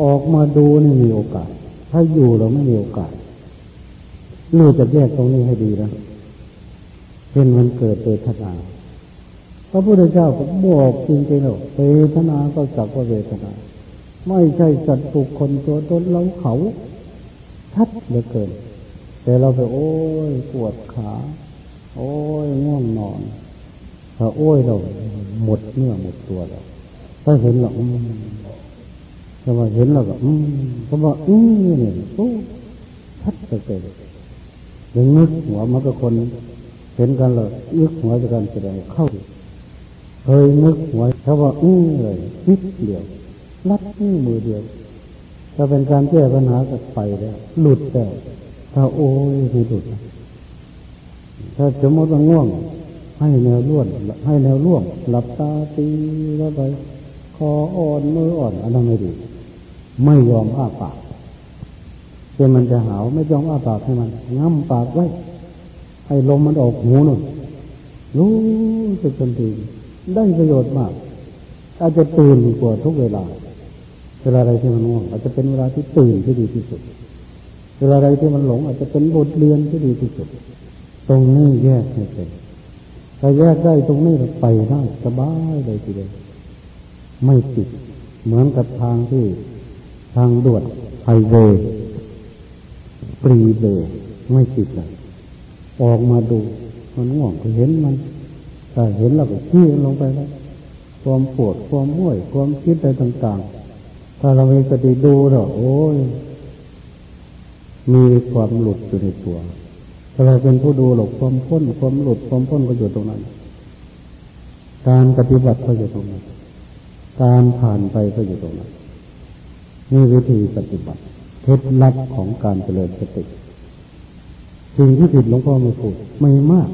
ออกมาดูนี่มีโอกาส ถ้าอยู่เราไม่มีโอกาสรู้จะแยกตรงนี้ให้ดีนะเป็นมันเกิดเวทนาพระพุทธเจ้าก็บอกจริงๆแล้วเวทนาก็จักว่าเวทนา ไม่ใช่สัตว์ปุคคลตัวตนเราเขาชัดเหลือเกิน แต่เราไปโอ้ยปวดขา โอ้ยง่วงนอนถ้าโอ้ยเราหมดเนื้อหมดตัวแล้วถ้าเห็นเรา ถ้าว่าเห็นเราก็ อืมเขาบอกอืมเนี่นี่โอ้ชัดเหลือเกินยังนึกหัวมันก็คนเห็นกันเลยนึกหัวจะกันแสดงเข้าเคยนึกหัวเขาว่าอื้อเลยนิดเดียวลัดอื้อมือเดียวถ้าเป็นการแก้ปัญหาก็ไปแล้วหลุดแต่ถ้าโอ้ยคือหลุดถ้าสมมติว่าง่วง ให้แนวล้วน ให้แนวร่วง หลับตาตีแล้วไป คออ่อนมืออ่อนอันนั้นไม่ดี ไม่ยอมอ้าปากเช่มันจะหาวไม่ยอมอ้าปากให้มันง้ำปากไว้ ให้ลมมันออกหูหน่อยรู้สึกทันทีได้ประโยชน์มากอาจจะตื่นกว่าทุกเวลา เวลาอะไรที่มันง่วงอาจจะเป็นเวลาที่ตื่นที่ดีที่สุด เวลาอะไรที่มันหลง อาจจะเป็นบทเรียนที่ดีที่สุด ตรงนี้แยกไม่เป็นถ้าแยกได้ตรงนี้ไปได้สบายเลยทีเดียวไม่ติดเหมือนกับทางที่ ทางด่วนไฮเวย์ปรีเบไม่ติดเลยออกมาดู มันง่วงก็เห็นมันถ้าเห็นเราก็ชี้ลงไปแล้วความปวดความม้วย ความคิดอะไรต่าง ๆ ถ้าเรามีสติดูเราโอ้ยมีความหลุดอยู่ในตัวถ้าเราเป็นผู้ดูหลบความพ้น ความหลุดความพ้นก็อยู่ตรงนั้น การปฏิบัติก็อยู่ตรงนั้น การผ่านไปก็อยู่ตรงนั้น นี่วิธีปฏิบัติเคล็ดลับของการเจริญสติสิ่งที่ผิดหลวงพ่อไม่พูดไม่มาก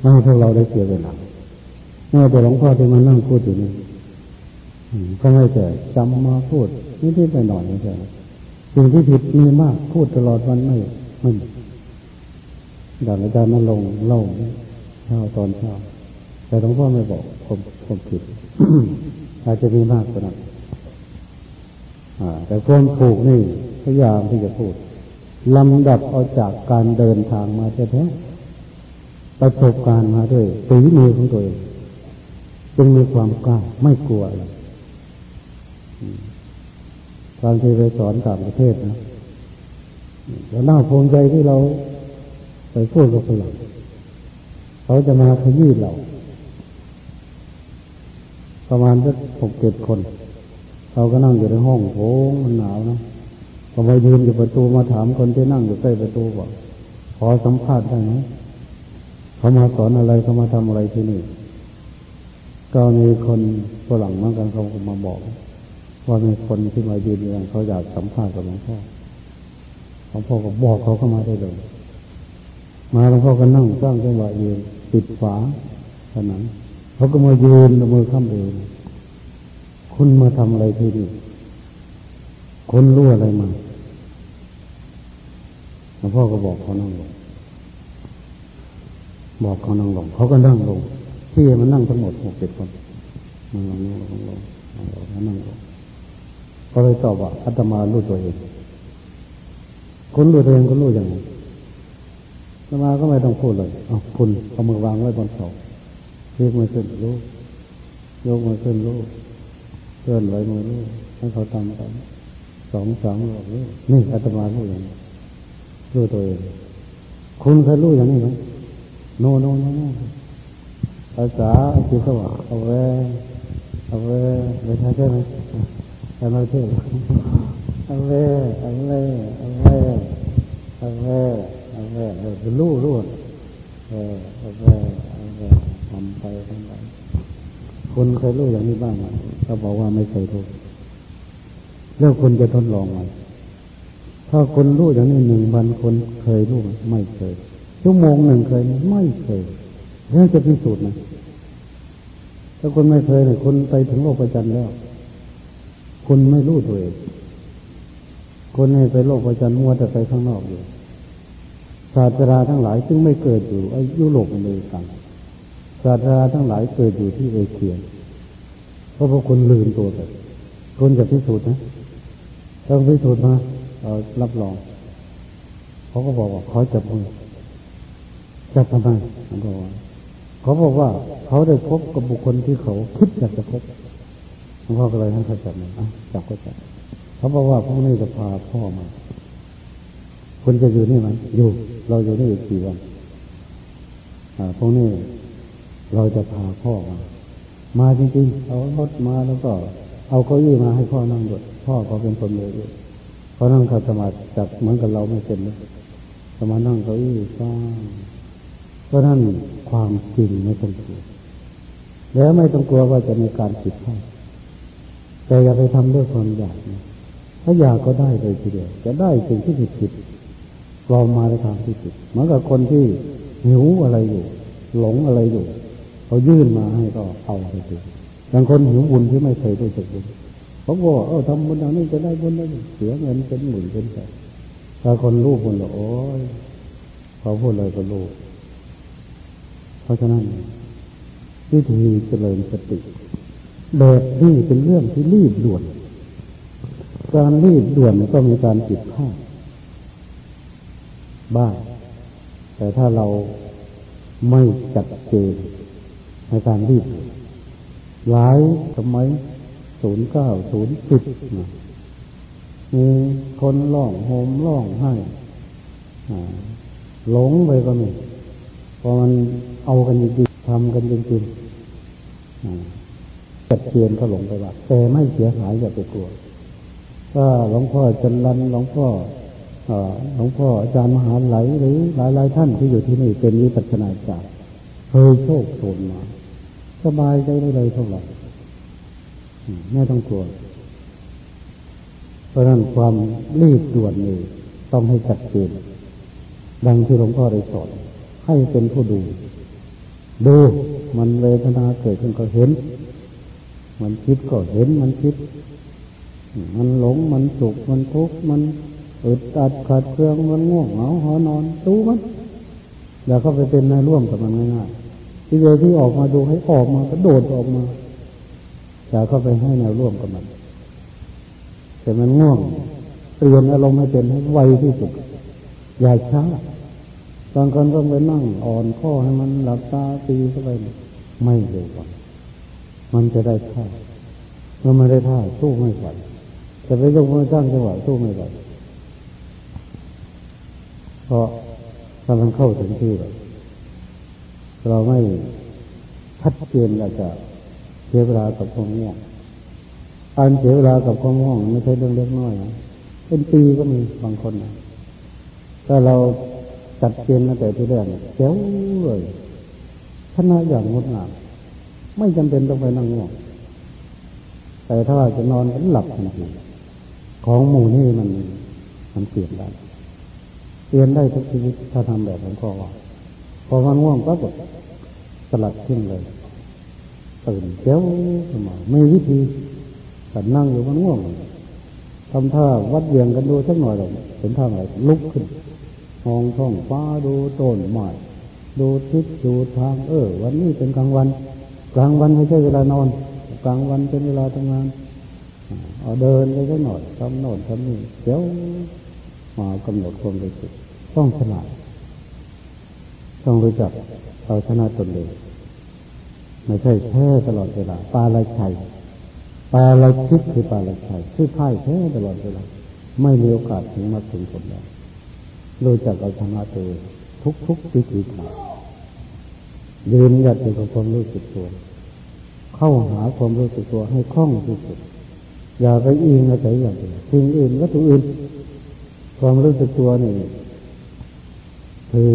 ไม่ให้พวกเราได้เสียเวลาเมื่อแต่หลวงพ่อที่มานั่งพูดอยู่นี่ก็ไม่แต่จำมาพูดนิดๆไปหน่อยไม่ใช่สิ่งที่ผิดมีมากพูดตลอดวันไม่ไม่ดังอาจารย์นั่ลงเล่าเช้าตอนเช้าแต่หลวงพ่อไม่บอกผมผมผิดอาจจะมีมากกว่านั้น แต่ความถูกนี่พยายามที่จะพูดลำดับเอาจากการเดินทางมาแท้ประสบการณ์มาด้วยฝีมือของตัวเองจึงมีความกล้าไม่กลัวอะไรการที่ไปสอนต่างประเทศนะแล้วน่าภูมิใจที่เราไปพูดกับฝรั่งเขาจะมาขยี้เรา ประมาณสักหกเจ็ดคน เขาก็นั่งอยู่ในห้องโถงมันหนาวนะก็ไปยืนอยู่ประตูมาถามคนที่นั่งอยู่ใกล้ประตูว่าขอสัมภาษณ์ได้ไหมเขามาสอนอะไรเขามาทำอะไรที่นี่ ก็มีคนฝรั่งเหมือนกันเขามาบอก ว่ามีคนที่มายืนอยู่เขาอยากสัมภาษณ์กับหลวงพ่อหลวงพ่อก็บอกเขาเข้ามาได้เลย มาหลวงพ่อก็นั่งสร้างจังหวะยืนปิดฝาผนังเขาก็มายืนมือข้ามเอว คุณมาทำอะไรที่นี่คนรู้อะไรมาหลวงพ่อก็บอกเขานั่งลง บอกเขานั่งลง เขาก็นั่งลงที่มันนั่งทั้งหมดหกเจ็ดคนนั่งลงนั่งลงนั่งลงนั่งลงนั่งลงก็เลยตอบว่าอาตมารู้ตัวเองคุณรู้ตัวเองคุณรู้อย่างไรอาตมาก็ไม่ต้องพูดเลยเอาคุณเอามือวางไว้บนเสายกมือขึ้นรู้ยกมือขึ้นรู้ เคลื่อนไหวมือรู้ให้เขาทำไปสองสามรอบนี่อาตมารู้อย่างนี้รู้ตัวเองคุณเคยรู้อย่างนี้ไหมโนโนโนโนภาษาอังกฤษเขาเอาไว้เอาไว้ไม่ใช่ใช่ไหมใช่ไหมเพื่เอาไว้เอาไว้เอาไว้เอาไว้เอาไว้เออรู้รู้เออเอาไว้เอาไว้ทำไปทำไป คุณเคยรู้อย่างนี้บ้างไหมเขาบอกว่าไม่เคยรู้แล้วคุณจะทดลองไหมถ้าคนรู้อย่างนี้หนึ่งวันคนเคยรู้ไหมไม่เคย ชั่วโมงหนึ่งเคยไม่เคยแล้วจะพิสูจน์นะถ้าคนไม่เคยเนี่ยคนไปถึงโลกประจันแล้ว คนไม่รู้ตัวเองคนให้ไปโลกประจันมัวแต่ไปข้างนอกอยู่ศาสตราทั้งหลายจึงไม่เกิดอยู่อยุโรปอเมริกัน ศาสตราทั้งหลายเกิดอยู่ที่เอเชีย เพราะพวกคนลืมตัวไปคุณจะพิสูจน์นะต้องพิสูจน์มาเรารับรอง เขาก็บอกว่าเขาจะมือจะทำไมเขาบอกว่าเขาบอกว่าเขาได้พบกับบุคคลที่เขาคิดอยากจะพบหลวงพ่อก็เลยให้เขาจับมันอะจับก็จับเขาบอกว่าพวกนี้จะพาพ่อมาคุณจะอยู่นี่ไหมอยู่ เราอยู่นี่อีกกี่วันพวกนี้ เราจะพาพ่อมา มาจริงๆเอารถมาแล้วก็ เอาเก้าอี้มาให้พ่อนั่งด้วยพ่อเขาเป็นคนเลยเขานั่งขัดสมาธิจับเหมือนกับเราไม่เป็นเลยสมานั่งเก้าอี้ฟ้าเพราะนั่นความจริงไม่ต้องกลัวแล้วไม่ต้องกลัวว่าจะมีการผิดพลาดแต่อย่าไปทำด้วยความอยากนะถ้าอยากก็ได้เลยทีเดียว จะได้สิ่งที่ผิดผิดลอมมาในทางที่ผิดเหมือนกับคนที่หิวอะไรอยู่ หลงอะไรอยู่ เขายื่นมาให้ก็เอาไปสิบางคนหิวบุญที่ไม่เคยรู้สึกบุญเขาบอกเออทำบุญอย่างนี้จะได้บุญได้เสียเงินเป็นหมื่นเป็นแสนถ้าคนรู้บุญแล้วโอ้ยเขาพูดอะไรก็รู้เพราะฉะนั้นวิธีเจริญสติแบบนี้เป็นเรื่องที่รีบด่วน การรีบด่วนก็มีการผิดพลาดบ้างแต่ถ้าเราไม่จัดเจน ในการรีบหลายสมัยศูนย์เก้าศูนย์สิบมีคนร้องโหมร้องให้หลงไปก็มีพอมันเอากันจริงๆทำกันจริงๆจัดเจนก็หลงไปว่าแต่ไม่เสียหายอย่าไปกลัวก็หลวงพ่อจันรันหลวงพ่อหลวงพ่ออาจารย์มหาไหลหรือหลายๆท่านที่อยู่ที่นี่เป็นวิปัสสนาจารย์ เคยโชคโชนมาสบายใจได้เลยเท่าไหร่ไม่ต้องกลัวเพราะนั้นความรีบด่วนนี่ต้องให้จัดเจนดังที่หลวงพ่อได้สอนให้เป็นผู้ดู ดูมันเวทนาเกิดขึ้นก็เห็น มันคิดก็เห็นมันคิด มันหลงมันสุขมันทุกข์มันอึดอัดขัดเครื่องมันง่วงเหงาหอนอนดูมัน แล้วก็ไปเป็นในร่วมกับมันง่ายๆ ที่เดียวที่ออกมาดูให้ออกมากระโดดออกมาอย่าเข้าไปให้แนวร่วมกับมัน แต่มันง่วงเปลี่ยนอารมณ์ให้เป็นให้ไวที่สุด อย่าช้าบางคนต้องไปนั่งอ่อนข้อให้มันหลับตาตีเข้าไปไม่เร็วกว่ามันจะได้ท่าเมื่อไม่ได้ท่าสู้ไม่ไหวจะไปยกมือสร้างจังหวะสู้ไม่ไหวเพราะถ้ามันเข้าถึงที่เรา เราไม่ชัดเจนเราจะเสียเวลากับความง่วงอันเสียเวลากับความง่วงไม่ใช่เรื่องเล็กน้อยนะเป็นปีก็มีบางคนนะถ้าเราจัดเกณฑ์ตั้งแต่ที่แรกเจ๋วเลยชนะอย่างงดงามไม่จำเป็นต้องไปนั่งง่วงแต่ถ้าจะนอนก็หลับนทีของหมู่นี่มันมันเปลี่ยนได้เปลี่ยนได้ทุกชีวิตถ้าทำแบบของพ่อพอมันง่วงก็กด ลัดขึ้นเลยตื่นเจ้าขึ้นมาไม่วิธีแต่นั่งอยู่มันง่วงทำท่าวัดเวียงกันดูสักหน่อยหรอกเห็นท่าไหนลุกขึ้นมองท้องฟ้าดูต้นไม้ดูทิศดูทางเออ วันนี้เป็นกลางวัน กลางวันไม่ใช่เวลานอน กลางวันเป็นเวลาทำงานเอาเดินไปสักหน่อยทำโน่นทำนี่เดี๋ยวมากำหนดความรู้สึกต้องฉลาดต้องรู้จักเอาชนะตนเอง ไม่ใช่แพ้ตลอดเวลาปลาลาชัยปลาลายคิดคือปลาลาชัยคือพ่ายแพ้ตลอดเวลาไม่มีโอกาสถึงมาถึงผลได้รู้จักเอาชนะตัวทุกทุกวิธีทางยืนหยัดอยู่กับความรู้สึกตัว เข้าหาความรู้สึกตัวให้คล่องที่สุด อย่าไปอิงอะไรอย่างอื่นสิ่งอื่นก็ตัวอื่น ความรู้สึกตัวนี่คือ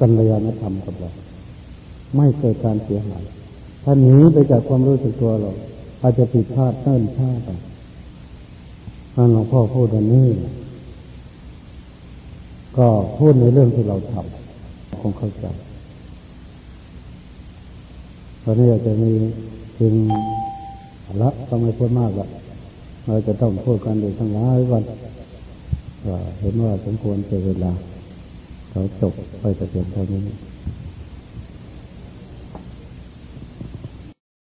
กัลยาณธรรมกับเราไม่เกิดการเสียหาย ถ้าหนีไปจากความรู้สึกตัวเราอาจจะผิดพลาดเนิ่นช้าไปท่านหลวงพ่อพูดวันนี้ ก็พูดในเรื่องที่เราทำคงเข้าใจตอนนี้อาจจะมีถึงละต้องไม่พูดมากละเราจะต้องพูดกันอยู่ทั้งหลายวันเห็นว่าสมควรเสียเวลาเราจบไปแต่เพียงเท่านี้